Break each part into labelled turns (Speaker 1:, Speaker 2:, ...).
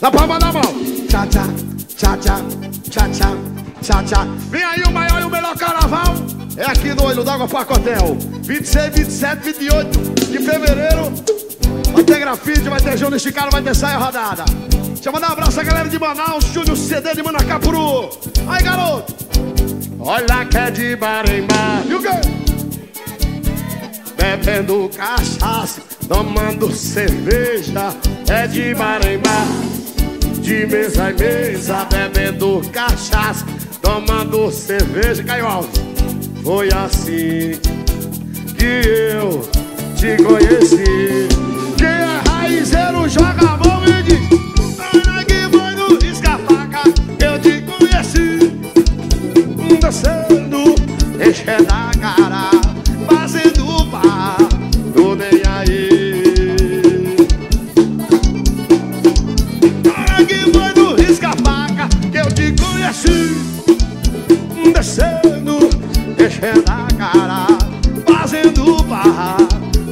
Speaker 1: Na palma da mão. Tchá, tchá, tchá, tchá, tchá, tchá, tchá, tchá. Vem aí o maior e o melhor carnaval. É aqui no Olho d'Água Parque Hotel. 26, 27, 28 de fevereiro. Vai ter grafite, vai ter Júnior esticado, vai ter saia rodada. Deixa eu mandar um abraço à galera de Manaus, Júnior CD de Manacapuru. Aí, garoto. Olha que é de Barembar. E o quê? Bebendo cachaça, tomando cerveja. É de Barembar. De mesa em mesa, bebendo cachaça, tomando cerveja. Caiu alto. Foi assim que eu te conheci. Quem é raizeiro joga a mão e diz Olha que foi no risca-faca eu te conheci Descendo, enchendo a cara desci, descendo, enchendo a cara, fazendo barra,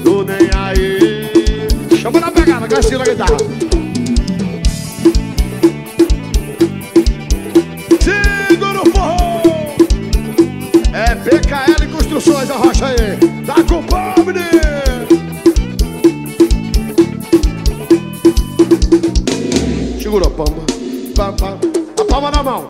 Speaker 1: tô nem aí. Chama na pegada, Castila guitarra. Segura o forró, é PKL Construções, arrocha aí, tá com pau. Né? Segura a palma, a palma na mão.